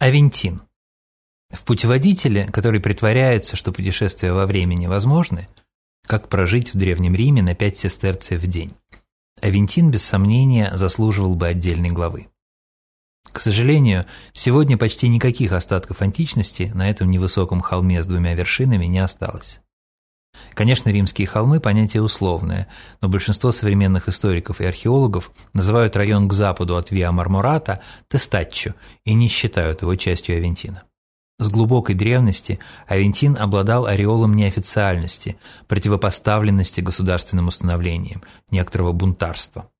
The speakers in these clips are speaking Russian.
Авентин. В путеводителе, который притворяется, что путешествия во времени возможны, как прожить в Древнем Риме на пять сестерцев в день. Авентин, без сомнения, заслуживал бы отдельной главы. К сожалению, сегодня почти никаких остатков античности на этом невысоком холме с двумя вершинами не осталось. Конечно, римские холмы – понятие условное, но большинство современных историков и археологов называют район к западу от Виа Мармурата Тестаччо и не считают его частью Авентина. С глубокой древности Авентин обладал ореолом неофициальности, противопоставленности государственным установлениям, некоторого бунтарства.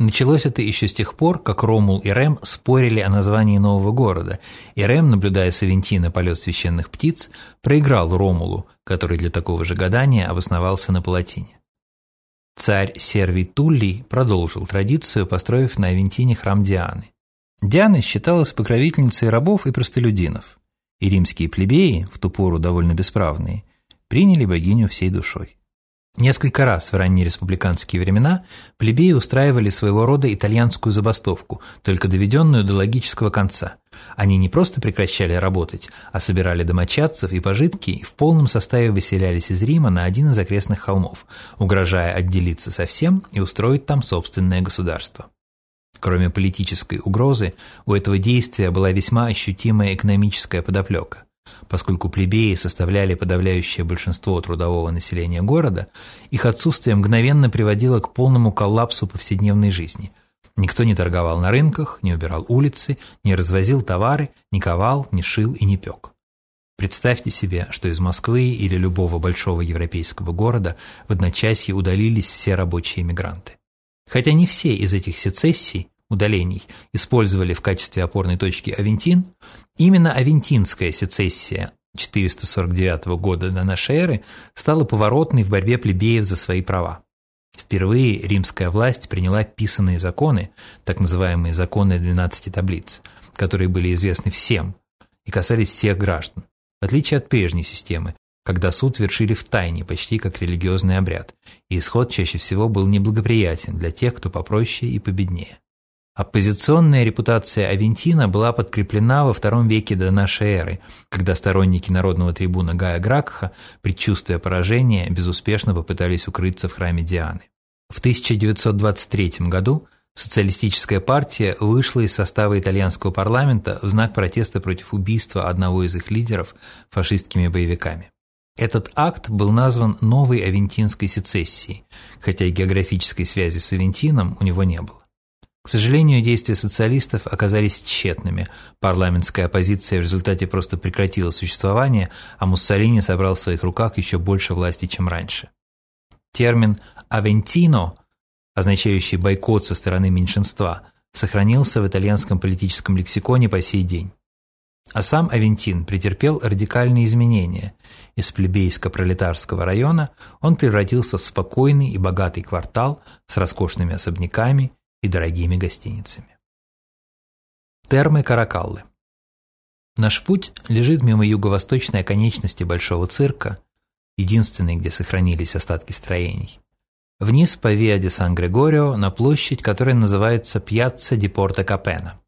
Началось это еще с тех пор, как Ромул и Рем спорили о названии нового города, и Рем, наблюдая с полет священных птиц, проиграл Ромулу, который для такого же гадания обосновался на Палатине. Царь Сервий Туллий продолжил традицию, построив на Авентине храм Дианы. Диана считалась покровительницей рабов и простолюдинов, и римские плебеи, в ту пору довольно бесправные, приняли богиню всей душой. Несколько раз в ранние республиканские времена плебеи устраивали своего рода итальянскую забастовку, только доведенную до логического конца. Они не просто прекращали работать, а собирали домочадцев и пожитки и в полном составе выселялись из Рима на один из окрестных холмов, угрожая отделиться совсем и устроить там собственное государство. Кроме политической угрозы, у этого действия была весьма ощутимая экономическая подоплека. Поскольку плебеи составляли подавляющее большинство трудового населения города, их отсутствие мгновенно приводило к полному коллапсу повседневной жизни. Никто не торговал на рынках, не убирал улицы, не развозил товары, не ковал, не шил и не пек. Представьте себе, что из Москвы или любого большого европейского города в одночасье удалились все рабочие мигранты. Хотя не все из этих сецессий удалений использовали в качестве опорной точки Авентин, именно Авентинская сецессия 449 года до нашей эры стала поворотной в борьбе плебеев за свои права. Впервые римская власть приняла писанные законы, так называемые законы 12 таблиц, которые были известны всем и касались всех граждан, в отличие от прежней системы, когда суд вершили в тайне, почти как религиозный обряд, и исход чаще всего был неблагоприятен для тех, кто попроще и победнее. Оппозиционная репутация Авентина была подкреплена во втором веке до нашей эры, когда сторонники народного трибуна Гая Гракха, предчувствуя поражение, безуспешно попытались укрыться в храме Дианы. В 1923 году социалистическая партия вышла из состава итальянского парламента в знак протеста против убийства одного из их лидеров фашистскими боевиками. Этот акт был назван «Новой Авентинской сецессией», хотя и географической связи с Авентином у него не было. К сожалению, действия социалистов оказались тщетными. Парламентская оппозиция в результате просто прекратила существование, а Муссолини собрал в своих руках еще больше власти, чем раньше. Термин «авентино», означающий бойкот со стороны меньшинства, сохранился в итальянском политическом лексиконе по сей день. А сам Авентин претерпел радикальные изменения. Из плебейско-пролетарского района он превратился в спокойный и богатый квартал с роскошными особняками и дорогими гостиницами. Термы Каракаллы Наш путь лежит мимо юго-восточной оконечности Большого цирка, единственной, где сохранились остатки строений, вниз по Виа де Сан-Грегорио на площадь, которая называется Пьяцца ди Порто Капена.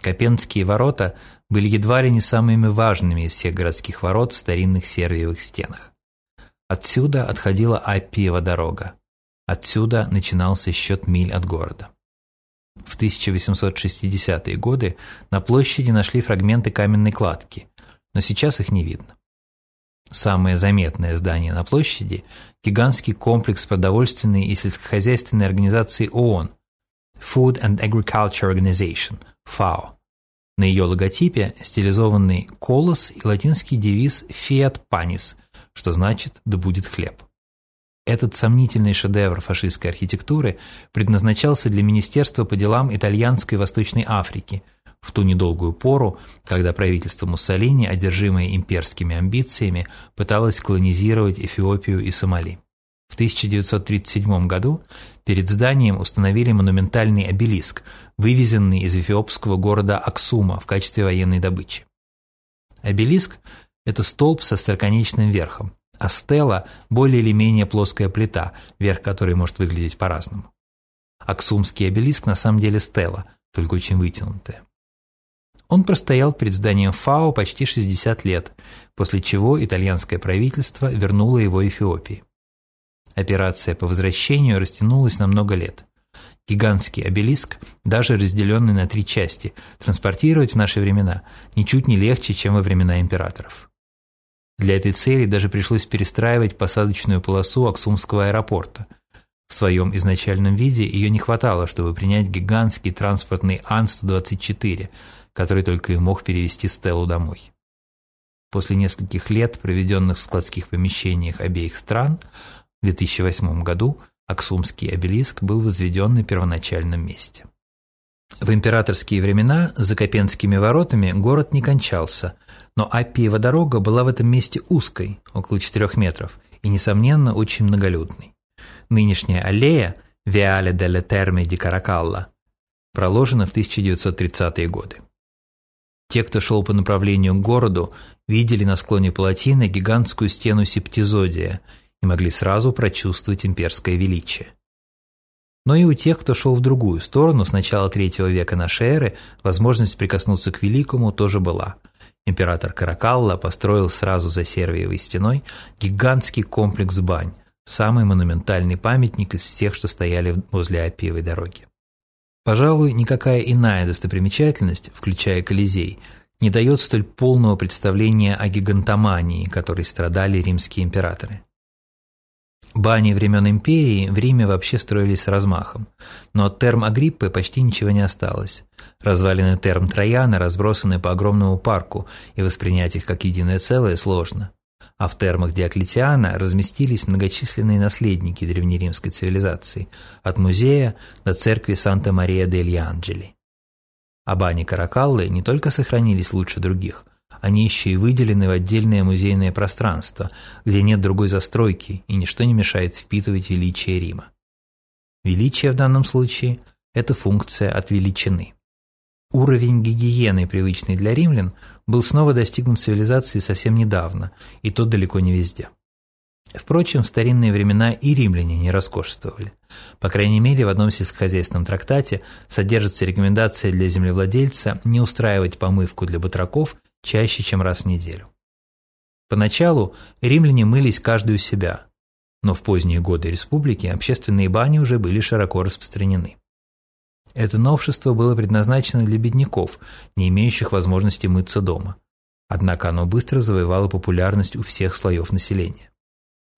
Капенские ворота были едва ли не самыми важными из всех городских ворот в старинных сервиевых стенах. Отсюда отходила Аппиева дорога. Отсюда начинался счет миль от города. В 1860-е годы на площади нашли фрагменты каменной кладки, но сейчас их не видно. Самое заметное здание на площади – гигантский комплекс продовольственной и сельскохозяйственной организации ООН Food and Agriculture Organization – FAO. На ее логотипе стилизованный колос и латинский девиз «Fiat Panis», что значит «да будет хлеб». Этот сомнительный шедевр фашистской архитектуры предназначался для Министерства по делам итальянской Восточной Африки в ту недолгую пору, когда правительство Муссолини, одержимое имперскими амбициями, пыталось колонизировать Эфиопию и Сомали. В 1937 году перед зданием установили монументальный обелиск, вывезенный из эфиопского города Аксума в качестве военной добычи. Обелиск – это столб со строконечным верхом а стела – более или менее плоская плита, верх которой может выглядеть по-разному. Аксумский обелиск на самом деле стела, только очень вытянутая. Он простоял перед зданием ФАО почти 60 лет, после чего итальянское правительство вернуло его Эфиопии. Операция по возвращению растянулась на много лет. Гигантский обелиск, даже разделенный на три части, транспортировать в наши времена ничуть не легче, чем во времена императоров. Для этой цели даже пришлось перестраивать посадочную полосу Аксумского аэропорта. В своем изначальном виде ее не хватало, чтобы принять гигантский транспортный Ан-124, который только и мог перевести Стеллу домой. После нескольких лет, проведенных в складских помещениях обеих стран, в 2008 году Аксумский обелиск был возведен на первоначальном месте. В императорские времена за Копенскими воротами город не кончался, но Аппиева дорога была в этом месте узкой, около 4 метров, и, несомненно, очень многолюдной. Нынешняя аллея Виале деле Терме ди Каракалла проложена в 1930-е годы. Те, кто шел по направлению к городу, видели на склоне палатины гигантскую стену Септизодия и могли сразу прочувствовать имперское величие. Но и у тех, кто шел в другую сторону с начала третьего века нашей эры, возможность прикоснуться к великому тоже была. Император Каракалла построил сразу за Сервиевой стеной гигантский комплекс бань, самый монументальный памятник из всех, что стояли возле Апиевой дороги. Пожалуй, никакая иная достопримечательность, включая Колизей, не дает столь полного представления о гигантомании, которой страдали римские императоры. Бани времен империи в Риме вообще строились с размахом, но от терм Агриппы почти ничего не осталось. Развалины терм Трояна разбросаны по огромному парку, и воспринять их как единое целое сложно. А в термах Диоклетиана разместились многочисленные наследники древнеримской цивилизации, от музея до церкви Санта-Мария-дель-Анджели. А бани Каракаллы не только сохранились лучше других, они еще и выделены в отдельное музейное пространство, где нет другой застройки и ничто не мешает впитывать величие Рима. Величие в данном случае – это функция от величины. Уровень гигиены, привычный для римлян, был снова достигнут цивилизации совсем недавно, и то далеко не везде. Впрочем, в старинные времена и римляне не роскошествовали. По крайней мере, в одном сельскохозяйственном трактате содержится рекомендация для землевладельца не устраивать помывку для батраков чаще, чем раз в неделю. Поначалу римляне мылись каждый у себя, но в поздние годы республики общественные бани уже были широко распространены. Это новшество было предназначено для бедняков, не имеющих возможности мыться дома. Однако оно быстро завоевало популярность у всех слоев населения.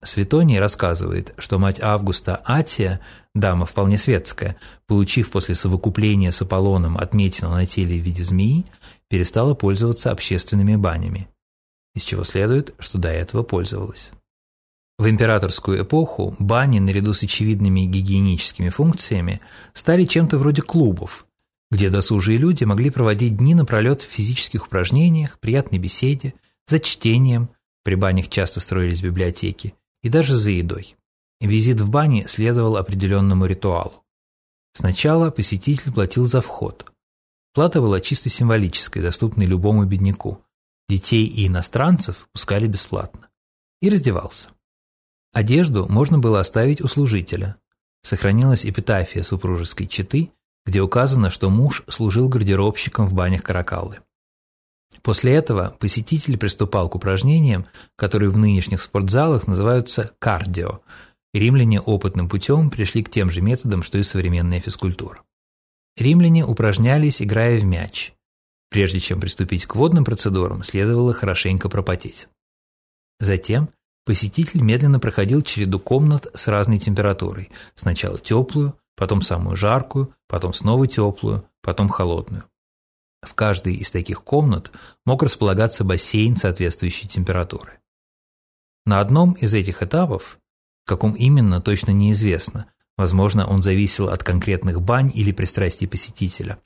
Светоний рассказывает, что мать Августа Атия, дама вполне светская, получив после совокупления с Аполлоном отметину на теле в виде змеи, перестала пользоваться общественными банями, из чего следует, что до этого пользовалась. В императорскую эпоху бани, наряду с очевидными гигиеническими функциями, стали чем-то вроде клубов, где досужие люди могли проводить дни напролет в физических упражнениях, приятной беседе, за чтением, при банях часто строились библиотеки, и даже за едой. Визит в бане следовал определенному ритуалу. Сначала посетитель платил за вход, Плата была чисто символической, доступной любому бедняку. Детей и иностранцев пускали бесплатно. И раздевался. Одежду можно было оставить у служителя. Сохранилась эпитафия супружеской четы, где указано, что муж служил гардеробщиком в банях Каракаллы. После этого посетитель приступал к упражнениям, которые в нынешних спортзалах называются кардио. Римляне опытным путем пришли к тем же методам, что и современная физкультура. Римляне упражнялись, играя в мяч. Прежде чем приступить к водным процедурам, следовало хорошенько пропотеть. Затем посетитель медленно проходил череду комнат с разной температурой. Сначала теплую, потом самую жаркую, потом снова теплую, потом холодную. В каждой из таких комнат мог располагаться бассейн соответствующей температуры. На одном из этих этапов, в каком именно точно неизвестно, Возможно, он зависел от конкретных бань или пристрастий посетителя.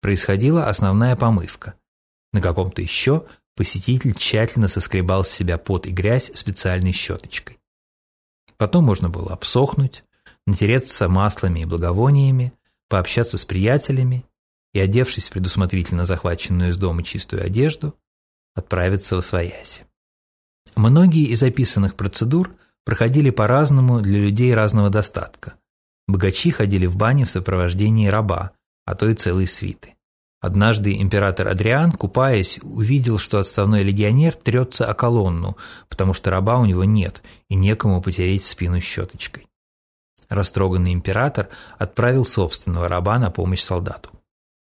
Происходила основная помывка. На каком-то еще посетитель тщательно соскребал с себя пот и грязь специальной щеточкой. Потом можно было обсохнуть, натереться маслами и благовониями, пообщаться с приятелями и, одевшись в предусмотрительно захваченную из дома чистую одежду, отправиться во своясь. Многие из описанных процедур проходили по-разному для людей разного достатка. Богачи ходили в бане в сопровождении раба, а то и целой свиты. Однажды император Адриан, купаясь, увидел, что отставной легионер трется о колонну, потому что раба у него нет и некому потереть спину щеточкой. Растроганный император отправил собственного раба на помощь солдату.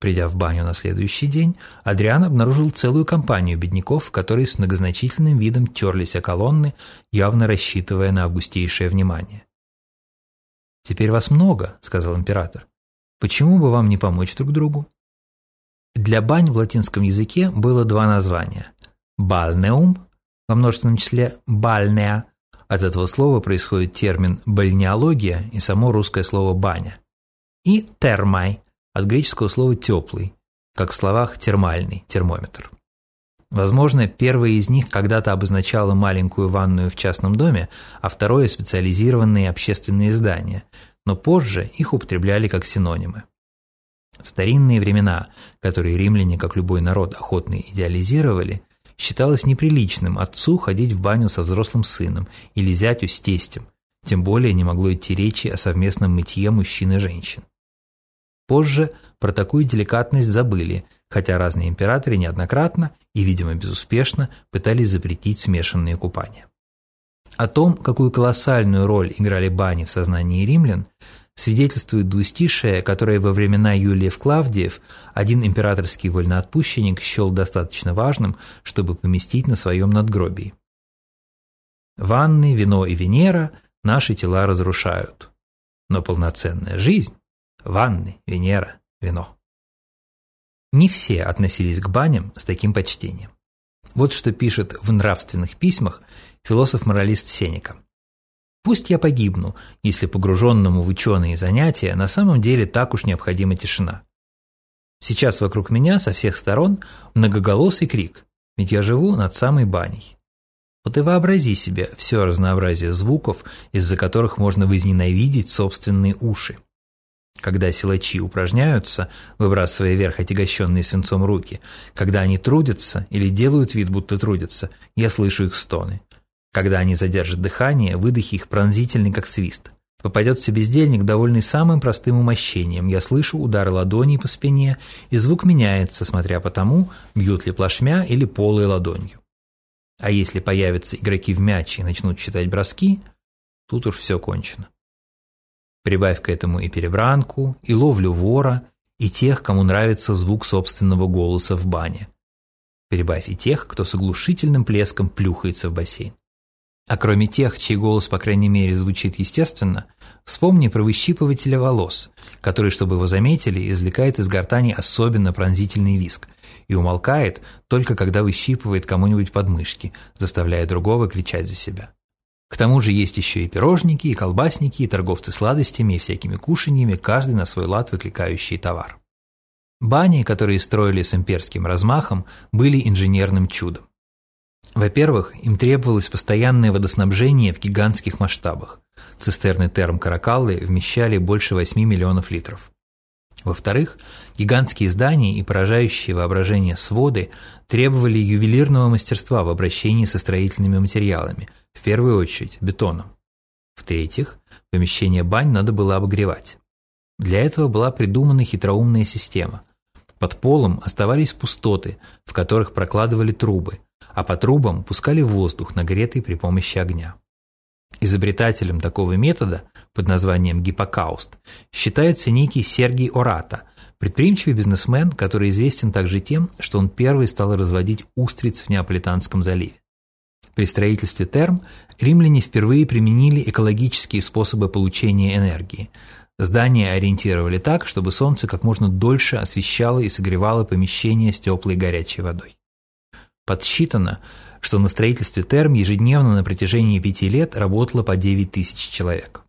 Придя в баню на следующий день, Адриан обнаружил целую компанию бедняков, которые с многозначительным видом терлись о колонны, явно рассчитывая на августейшее внимание. «Теперь вас много», — сказал император. «Почему бы вам не помочь друг другу?» Для бань в латинском языке было два названия. «Бальнеум» во множественном числе «бальнеа». От этого слова происходит термин «бальнеология» и само русское слово «баня». И «термай» от греческого слова «теплый», как в словах «термальный» – термометр. Возможно, первое из них когда-то обозначало маленькую ванную в частном доме, а второе – специализированные общественные здания, но позже их употребляли как синонимы. В старинные времена, которые римляне, как любой народ, охотно идеализировали, считалось неприличным отцу ходить в баню со взрослым сыном или зятю с тестем, тем более не могло идти речи о совместном мытье мужчин и женщин. Позже про такую деликатность забыли, хотя разные императоры неоднократно и, видимо, безуспешно пытались запретить смешанные купания. О том, какую колоссальную роль играли бани в сознании римлян, свидетельствует двустишее, которое во времена Юлиев Клавдиев один императорский вольноотпущенник счел достаточно важным, чтобы поместить на своем надгробии. «Ванны, вино и Венера наши тела разрушают, но полноценная жизнь – ванны, Венера, вино». Не все относились к баням с таким почтением. Вот что пишет в нравственных письмах философ-моралист Сенека. Пусть я погибну, если погруженному в ученые занятия на самом деле так уж необходима тишина. Сейчас вокруг меня со всех сторон многоголосый крик, ведь я живу над самой баней. Вот и вообрази себе все разнообразие звуков, из-за которых можно возненавидеть собственные уши. Когда силачи упражняются, выбрасывая вверх отягощенные свинцом руки, когда они трудятся или делают вид, будто трудятся, я слышу их стоны. Когда они задержат дыхание, выдохи их пронзительны, как свист. Попадется бездельник, довольный самым простым умощением. Я слышу удары ладоней по спине, и звук меняется, смотря по тому, бьют ли плашмя или полой ладонью. А если появятся игроки в мяч и начнут считать броски, тут уж все кончено. Прибавь к этому и перебранку, и ловлю вора, и тех, кому нравится звук собственного голоса в бане. Прибавь и тех, кто с оглушительным плеском плюхается в бассейн. А кроме тех, чей голос, по крайней мере, звучит естественно, вспомни про выщипывателя волос, который, чтобы его заметили, извлекает из гортани особенно пронзительный виск и умолкает только когда выщипывает кому-нибудь подмышки, заставляя другого кричать за себя. К тому же есть еще и пирожники, и колбасники, и торговцы сладостями и всякими кушаньями, каждый на свой лад выкликающий товар. Бани, которые строили с имперским размахом, были инженерным чудом. Во-первых, им требовалось постоянное водоснабжение в гигантских масштабах. Цистерны терм Каракаллы вмещали больше 8 миллионов литров. Во-вторых, гигантские здания и поражающие воображение своды требовали ювелирного мастерства в обращении со строительными материалами, в первую очередь бетоном. В-третьих, помещение бань надо было обогревать. Для этого была придумана хитроумная система. Под полом оставались пустоты, в которых прокладывали трубы, а по трубам пускали воздух, нагретый при помощи огня. Изобретателем такого метода под названием гиппокауст считается некий Сергий Ората, предприимчивый бизнесмен, который известен также тем, что он первый стал разводить устриц в Неаполитанском заливе. При строительстве терм римляне впервые применили экологические способы получения энергии. Здания ориентировали так, чтобы солнце как можно дольше освещало и согревало помещение с теплой горячей водой. Подсчитано, что на строительстве терм ежедневно на протяжении пяти лет работало по 9 тысяч человек.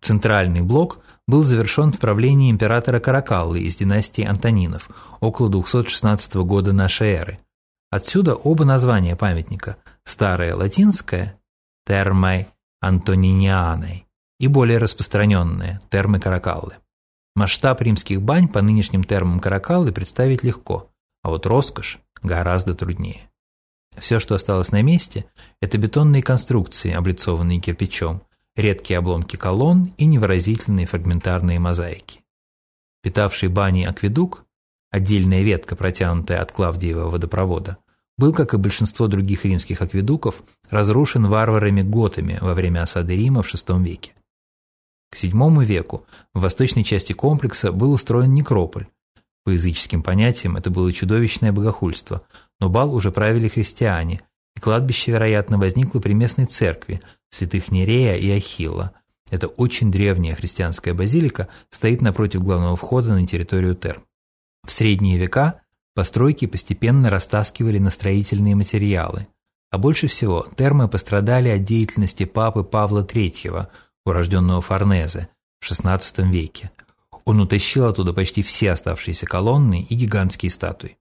Центральный блок был завершен в правлении императора Каракаллы из династии Антонинов около 216 года нашей эры. Отсюда оба названия памятника – старое латинское – термай Антонинианой и более распространенное – термы Каракаллы. Масштаб римских бань по нынешним термам Каракаллы представить легко, а вот роскошь гораздо труднее. Все, что осталось на месте, это бетонные конструкции, облицованные кирпичом, редкие обломки колонн и невыразительные фрагментарные мозаики. Питавший бани акведук отдельная ветка, протянутая от Клавдиева водопровода, был, как и большинство других римских акведуков, разрушен варварами-готами во время осады Рима в VI веке. К VII веку в восточной части комплекса был устроен некрополь. По языческим понятиям это было чудовищное богохульство, но бал уже правили христиане, и кладбище, вероятно, возникло при местной церкви святых Нерея и Ахилла. Это очень древняя христианская базилика стоит напротив главного входа на территорию Терм. В средние века постройки постепенно растаскивали на строительные материалы, а больше всего термы пострадали от деятельности папы Павла III, урожденного Форнезе, в XVI веке. Он утащил оттуда почти все оставшиеся колонны и гигантские статуи.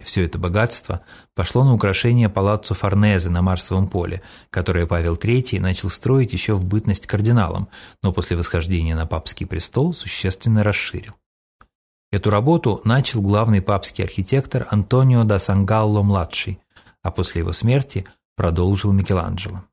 Все это богатство пошло на украшение палаццо Форнезе на Марсовом поле, которое Павел III начал строить еще в бытность кардиналом, но после восхождения на папский престол существенно расширил. Эту работу начал главный папский архитектор Антонио да Сангалло-младший, а после его смерти продолжил Микеланджело.